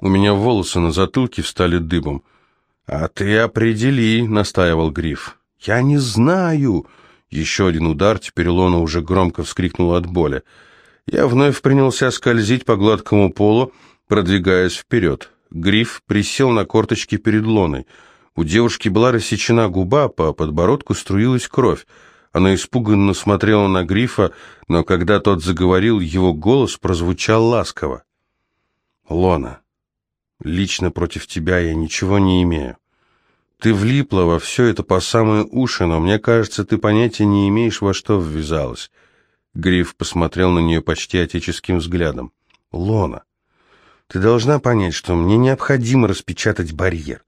У меня волосы на затылке встали дыбом. «А ты определи», — настаивал Гриф. «Я не знаю!» Еще один удар, теперь Лона уже громко вскрикнула от боли. Я вновь принялся скользить по гладкому полу, продвигаясь вперед. Гриф присел на корточки перед Лоной. У девушки была рассечена губа, по подбородку струилась кровь. Она испуганно смотрела на Грифа, но когда тот заговорил, его голос прозвучал ласково. «Лона, лично против тебя я ничего не имею. Ты влипла во все это по самые уши, но мне кажется, ты понятия не имеешь, во что ввязалась». Гриф посмотрел на нее почти отеческим взглядом. «Лона, ты должна понять, что мне необходимо распечатать барьер.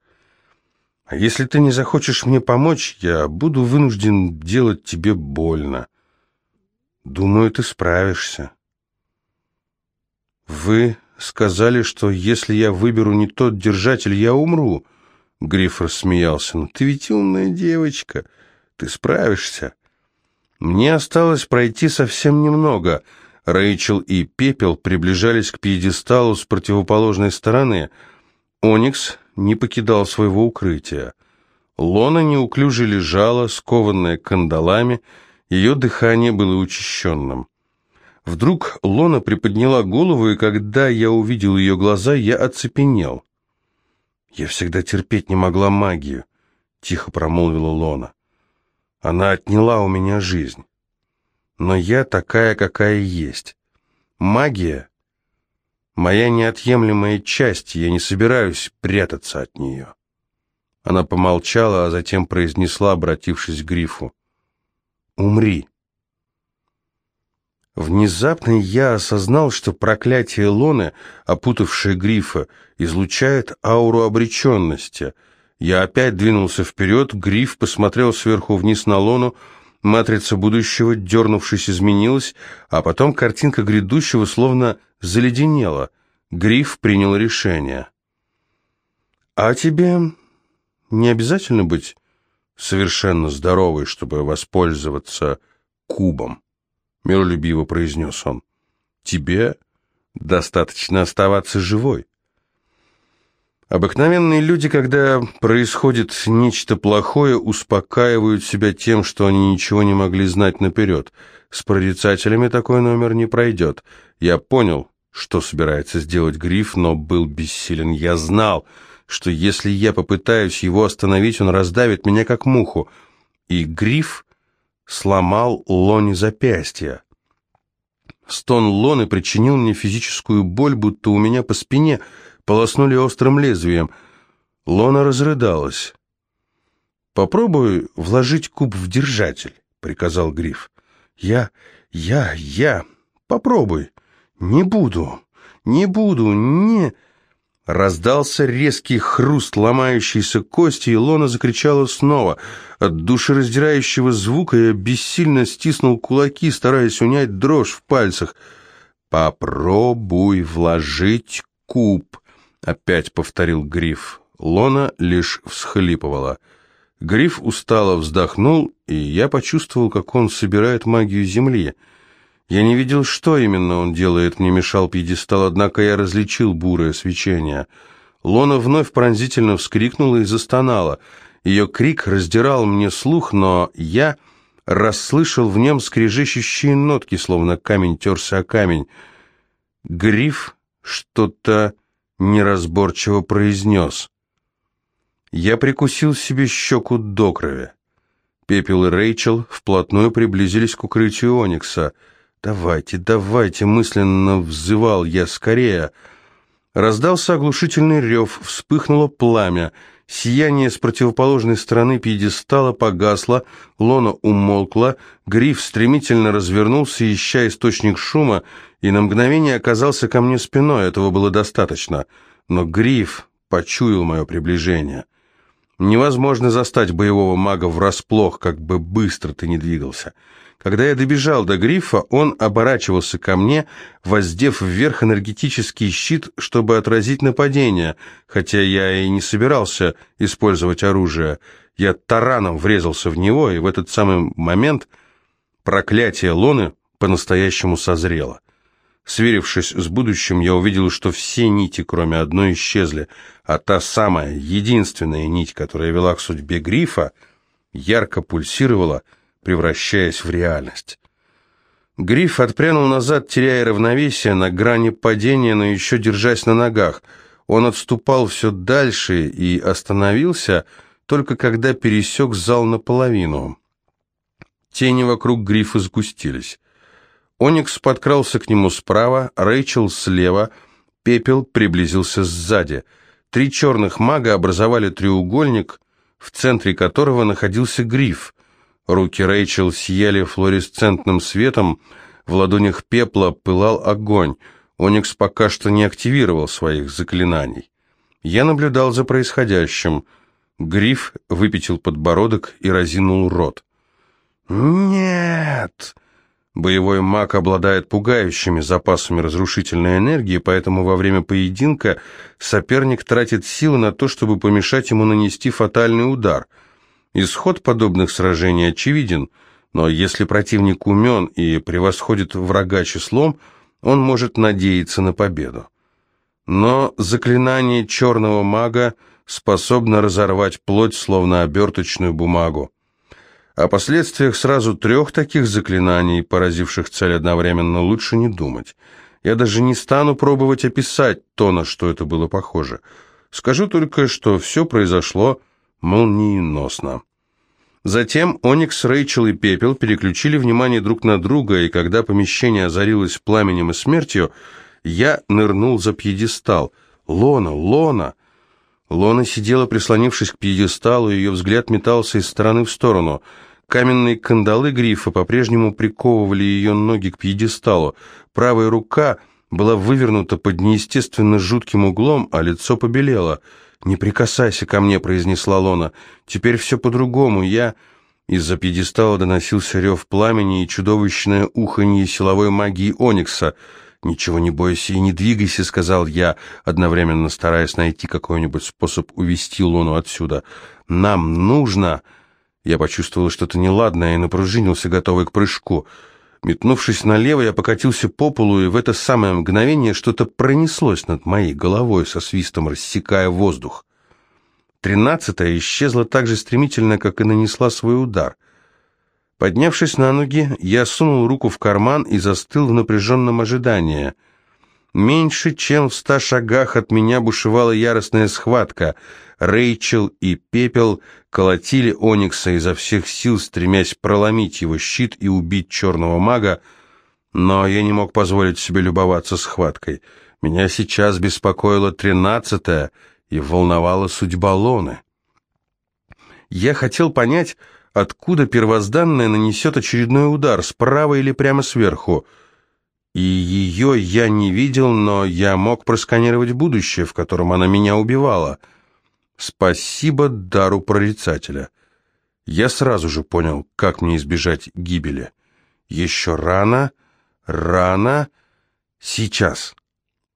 А если ты не захочешь мне помочь, я буду вынужден делать тебе больно. Думаю, ты справишься. Вы сказали, что если я выберу не тот держатель, я умру. Гриф рассмеялся. «Ну, ты ведь умная девочка. Ты справишься. Мне осталось пройти совсем немного. Рэйчел и Пепел приближались к пьедесталу с противоположной стороны. Оникс не покидал своего укрытия. Лона неуклюже лежала, скованная кандалами, ее дыхание было учащенным. Вдруг Лона приподняла голову, и когда я увидел ее глаза, я оцепенел. «Я всегда терпеть не могла магию», — тихо промолвила Лона. «Она отняла у меня жизнь. Но я такая, какая есть. Магия Моя неотъемлемая часть, я не собираюсь прятаться от нее. Она помолчала, а затем произнесла, обратившись к Грифу. «Умри». Внезапно я осознал, что проклятие Лоны, опутавшее Грифа, излучает ауру обреченности. Я опять двинулся вперед, Гриф посмотрел сверху вниз на Лону, матрица будущего, дернувшись, изменилась, а потом картинка грядущего словно заледенела. Гриф принял решение. «А тебе не обязательно быть совершенно здоровой, чтобы воспользоваться кубом», — миролюбиво произнес он. «Тебе достаточно оставаться живой». Обыкновенные люди, когда происходит нечто плохое, успокаивают себя тем, что они ничего не могли знать наперед. С прорицателями такой номер не пройдет. Я понял, что собирается сделать Гриф, но был бессилен. Я знал, что если я попытаюсь его остановить, он раздавит меня как муху. И Гриф сломал Лоне запястье. Стон Лоны причинил мне физическую боль, будто у меня по спине – полоснули острым лезвием. Лона разрыдалась. «Попробуй вложить куб в держатель», — приказал Гриф. «Я, я, я. Попробуй. Не буду, не буду, не...» Раздался резкий хруст ломающейся кости, и Лона закричала снова. От душераздирающего звука я бессильно стиснул кулаки, стараясь унять дрожь в пальцах. «Попробуй вложить куб», Опять повторил Гриф. Лона лишь всхлипывала. Гриф устало вздохнул, и я почувствовал, как он собирает магию земли. Я не видел, что именно он делает, мне мешал пьедестал, однако я различил бурое свечение. Лона вновь пронзительно вскрикнула и застонала. Ее крик раздирал мне слух, но я расслышал в нем скрежещущие нотки, словно камень терся о камень. Гриф что-то неразборчиво произнес. Я прикусил себе щеку до крови. Пепел и Рэйчел вплотную приблизились к укрытию Оникса. «Давайте, давайте!» — мысленно взывал я скорее. Раздался оглушительный рев, вспыхнуло пламя. Сияние с противоположной стороны пьедестала погасло, лона умолкла, гриф стремительно развернулся, ища источник шума, и на мгновение оказался ко мне спиной, этого было достаточно. Но гриф почуял мое приближение. Невозможно застать боевого мага врасплох, как бы быстро ты не двигался. Когда я добежал до грифа, он оборачивался ко мне, воздев вверх энергетический щит, чтобы отразить нападение, хотя я и не собирался использовать оружие. Я тараном врезался в него, и в этот самый момент проклятие Лоны по-настоящему созрело. Сверившись с будущим, я увидел, что все нити, кроме одной, исчезли, а та самая, единственная нить, которая вела к судьбе Грифа, ярко пульсировала, превращаясь в реальность. Гриф отпрянул назад, теряя равновесие, на грани падения, но еще держась на ногах. Он отступал все дальше и остановился, только когда пересек зал наполовину. Тени вокруг Грифа сгустились. Оникс подкрался к нему справа, Рэйчел слева, Пепел приблизился сзади. Три черных мага образовали треугольник, в центре которого находился гриф. Руки Рэйчел сияли флуоресцентным светом, в ладонях пепла пылал огонь. Оникс пока что не активировал своих заклинаний. Я наблюдал за происходящим. Гриф выпятил подбородок и разинул рот. «Нет!» Боевой маг обладает пугающими запасами разрушительной энергии, поэтому во время поединка соперник тратит силы на то, чтобы помешать ему нанести фатальный удар. Исход подобных сражений очевиден, но если противник умен и превосходит врага числом, он может надеяться на победу. Но заклинание черного мага способно разорвать плоть, словно оберточную бумагу. О последствиях сразу трех таких заклинаний, поразивших цель одновременно, лучше не думать. Я даже не стану пробовать описать то, на что это было похоже. Скажу только, что все произошло молниеносно. Затем Оникс, Рэйчел и Пепел переключили внимание друг на друга, и когда помещение озарилось пламенем и смертью, я нырнул за пьедестал. «Лона! Лона!» Лона сидела, прислонившись к пьедесталу, и ее взгляд метался из стороны в сторону – Каменные кандалы грифа по-прежнему приковывали ее ноги к пьедесталу. Правая рука была вывернута под неестественно жутким углом, а лицо побелело. «Не прикасайся ко мне», — произнесла Лона. «Теперь все по-другому. Я...» Из-за пьедестала доносился рев пламени и чудовищное уханье силовой магии Оникса. «Ничего не бойся и не двигайся», — сказал я, одновременно стараясь найти какой-нибудь способ увести Лону отсюда. «Нам нужно...» Я почувствовал что-то неладное и напружинился, готовый к прыжку. Метнувшись налево, я покатился по полу, и в это самое мгновение что-то пронеслось над моей головой со свистом, рассекая воздух. Тринадцатая исчезла так же стремительно, как и нанесла свой удар. Поднявшись на ноги, я сунул руку в карман и застыл в напряженном ожидании — Меньше чем в ста шагах от меня бушевала яростная схватка. Рэйчел и Пепел колотили Оникса изо всех сил, стремясь проломить его щит и убить черного мага, но я не мог позволить себе любоваться схваткой. Меня сейчас беспокоила тринадцатая и волновала судьба Лоны. Я хотел понять, откуда первозданная нанесет очередной удар, справа или прямо сверху — и ее я не видел, но я мог просканировать будущее, в котором она меня убивала. Спасибо дару прорицателя. Я сразу же понял, как мне избежать гибели. Еще рано, рано, сейчас.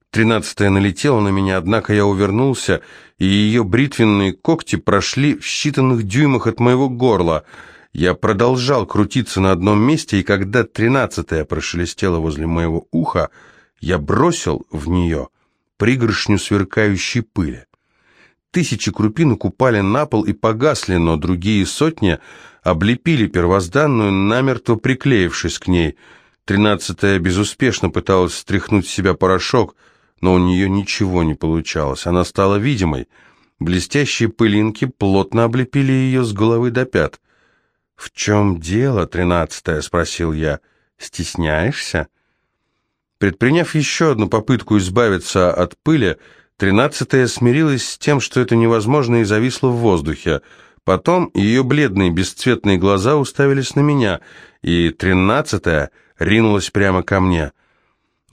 Тринадцатая налетела на меня, однако я увернулся, и ее бритвенные когти прошли в считанных дюймах от моего горла — я продолжал крутиться на одном месте, и когда тринадцатая прошелестела возле моего уха, я бросил в нее пригоршню сверкающей пыли. Тысячи крупинок упали на пол и погасли, но другие сотни облепили первозданную, намертво приклеившись к ней. Тринадцатая безуспешно пыталась стряхнуть с себя порошок, но у нее ничего не получалось. Она стала видимой. Блестящие пылинки плотно облепили ее с головы до пят. «В чем дело, тринадцатая?» — спросил я. «Стесняешься?» Предприняв еще одну попытку избавиться от пыли, тринадцатая смирилась с тем, что это невозможно, и зависла в воздухе. Потом ее бледные бесцветные глаза уставились на меня, и тринадцатая ринулась прямо ко мне.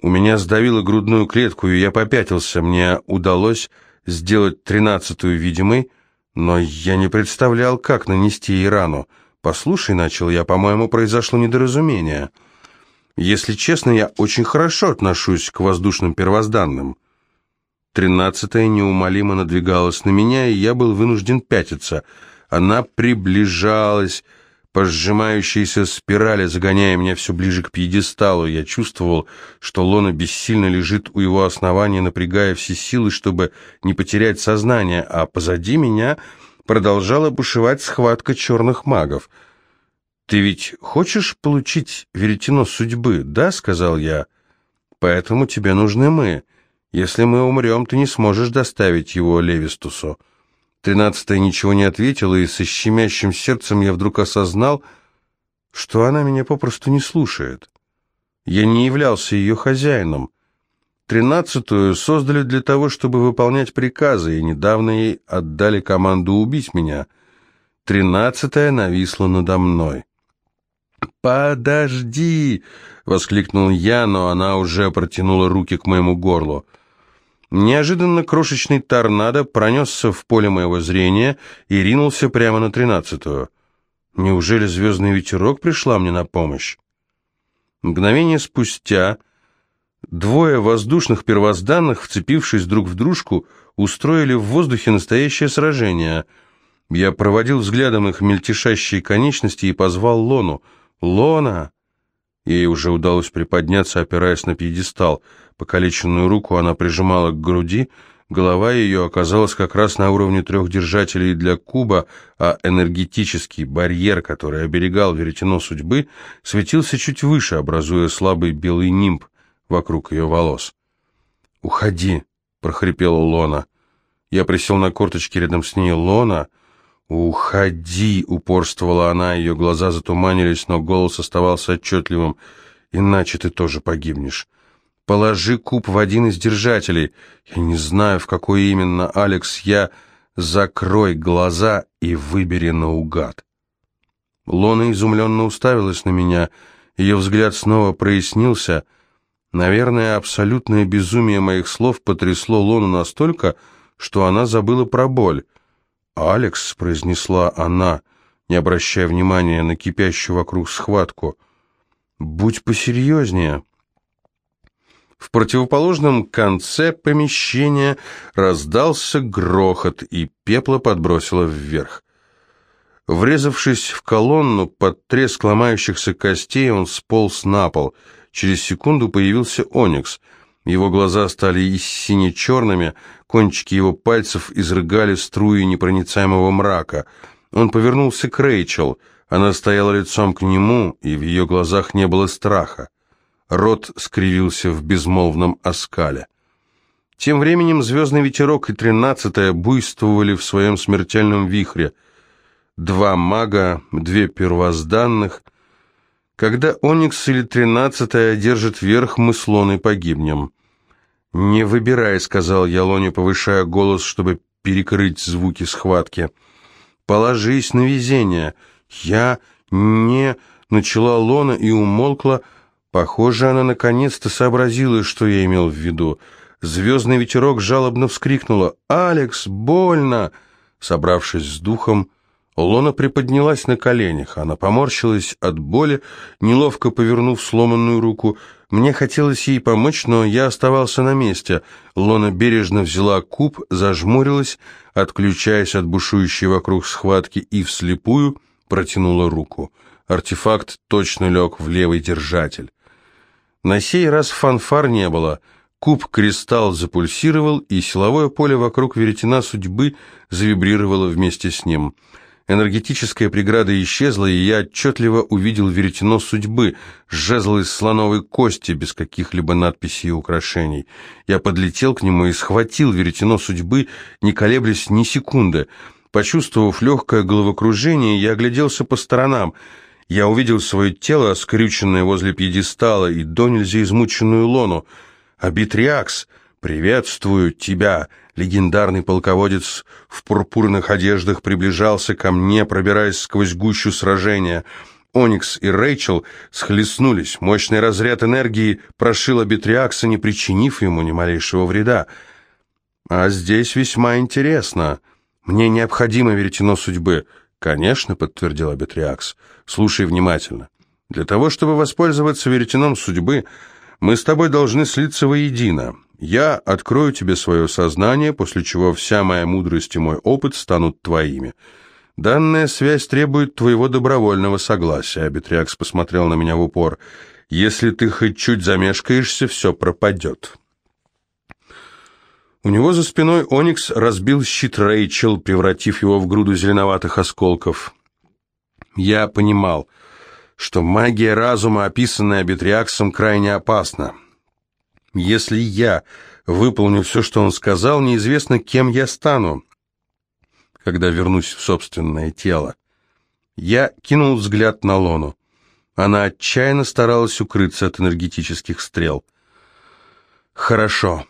У меня сдавило грудную клетку, и я попятился. Мне удалось сделать тринадцатую видимой, но я не представлял, как нанести ей рану. «Послушай», — начал я, — «по-моему, произошло недоразумение. Если честно, я очень хорошо отношусь к воздушным первозданным». Тринадцатая неумолимо надвигалась на меня, и я был вынужден пятиться. Она приближалась, по сжимающейся спирали, загоняя меня все ближе к пьедесталу. Я чувствовал, что лона бессильно лежит у его основания, напрягая все силы, чтобы не потерять сознание, а позади меня продолжала бушевать схватка черных магов. «Ты ведь хочешь получить веретено судьбы, да?» — сказал я. «Поэтому тебе нужны мы. Если мы умрем, ты не сможешь доставить его Левистусу». Тринадцатая ничего не ответила, и со щемящим сердцем я вдруг осознал, что она меня попросту не слушает. Я не являлся ее хозяином. Тринадцатую создали для того, чтобы выполнять приказы, и недавно ей отдали команду убить меня. Тринадцатая нависла надо мной. «Подожди!» — воскликнул я, но она уже протянула руки к моему горлу. Неожиданно крошечный торнадо пронесся в поле моего зрения и ринулся прямо на тринадцатую. Неужели звездный ветерок пришла мне на помощь? Мгновение спустя двое воздушных первозданных, вцепившись друг в дружку, устроили в воздухе настоящее сражение. Я проводил взглядом их мельтешащие конечности и позвал Лону. «Лона!» Ей уже удалось приподняться, опираясь на пьедестал. Покалеченную руку она прижимала к груди, голова ее оказалась как раз на уровне трех держателей для куба, а энергетический барьер, который оберегал веретено судьбы, светился чуть выше, образуя слабый белый нимб вокруг ее волос. «Уходи!» — прохрипела Лона. Я присел на корточки рядом с ней. «Лона!» «Уходи!» — упорствовала она, ее глаза затуманились, но голос оставался отчетливым. «Иначе ты тоже погибнешь. Положи куб в один из держателей. Я не знаю, в какой именно, Алекс, я... Закрой глаза и выбери наугад». Лона изумленно уставилась на меня. Ее взгляд снова прояснился. Наверное, абсолютное безумие моих слов потрясло Лону настолько, что она забыла про боль. «Алекс», — произнесла она, не обращая внимания на кипящую вокруг схватку, — «будь посерьезнее». В противоположном конце помещения раздался грохот, и пепла подбросило вверх. Врезавшись в колонну под треск ломающихся костей, он сполз на пол. Через секунду появился Оникс — его глаза стали сине-черными, кончики его пальцев изрыгали струи непроницаемого мрака. Он повернулся к Рэйчел. Она стояла лицом к нему, и в ее глазах не было страха. Рот скривился в безмолвном оскале. Тем временем звездный ветерок и тринадцатая буйствовали в своем смертельном вихре. Два мага, две первозданных — когда Оникс или тринадцатая одержит верх, мы с Лоной погибнем. «Не выбирай», — сказал я Лоне, повышая голос, чтобы перекрыть звуки схватки. «Положись на везение». «Я не...» — начала Лона и умолкла. Похоже, она наконец-то сообразила, что я имел в виду. Звездный ветерок жалобно вскрикнула. «Алекс, больно!» Собравшись с духом, Лона приподнялась на коленях. Она поморщилась от боли, неловко повернув сломанную руку. Мне хотелось ей помочь, но я оставался на месте. Лона бережно взяла куб, зажмурилась, отключаясь от бушующей вокруг схватки, и вслепую протянула руку. Артефакт точно лег в левый держатель. На сей раз фанфар не было. Куб-кристалл запульсировал, и силовое поле вокруг веретена судьбы завибрировало вместе с ним — Энергетическая преграда исчезла, и я отчетливо увидел веретено судьбы, жезл из слоновой кости, без каких-либо надписей и украшений. Я подлетел к нему и схватил веретено судьбы, не колеблясь ни секунды. Почувствовав легкое головокружение, я огляделся по сторонам. Я увидел свое тело, скрюченное возле пьедестала, и до нельзя измученную лону. «Абитриакс, приветствую тебя!» Легендарный полководец в пурпурных одеждах приближался ко мне, пробираясь сквозь гущу сражения. Оникс и Рэйчел схлестнулись. Мощный разряд энергии прошил Абитриакса, не причинив ему ни малейшего вреда. «А здесь весьма интересно. Мне необходимо веретено судьбы». «Конечно», — подтвердил Абитриакс. «Слушай внимательно. Для того, чтобы воспользоваться веретеном судьбы, мы с тобой должны слиться воедино. Я открою тебе свое сознание, после чего вся моя мудрость и мой опыт станут твоими. «Данная связь требует твоего добровольного согласия», — Абитриакс посмотрел на меня в упор. «Если ты хоть чуть замешкаешься, все пропадет». У него за спиной Оникс разбил щит Рэйчел, превратив его в груду зеленоватых осколков. Я понимал, что магия разума, описанная Бетриаксом, крайне опасна. Если я выполню все, что он сказал, неизвестно, кем я стану, когда вернусь в собственное тело. Я кинул взгляд на Лону. Она отчаянно старалась укрыться от энергетических стрел. «Хорошо».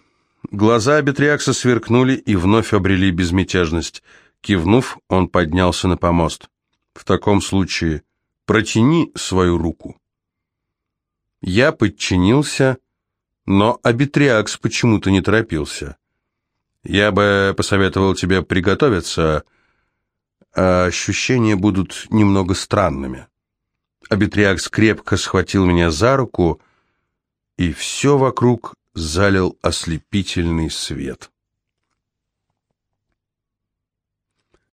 Глаза Бетриакса сверкнули и вновь обрели безмятежность. Кивнув, он поднялся на помост. «В таком случае протяни свою руку». Я подчинился, но Абитриакс почему-то не торопился. «Я бы посоветовал тебе приготовиться, а ощущения будут немного странными». Абитриакс крепко схватил меня за руку, и все вокруг залил ослепительный свет.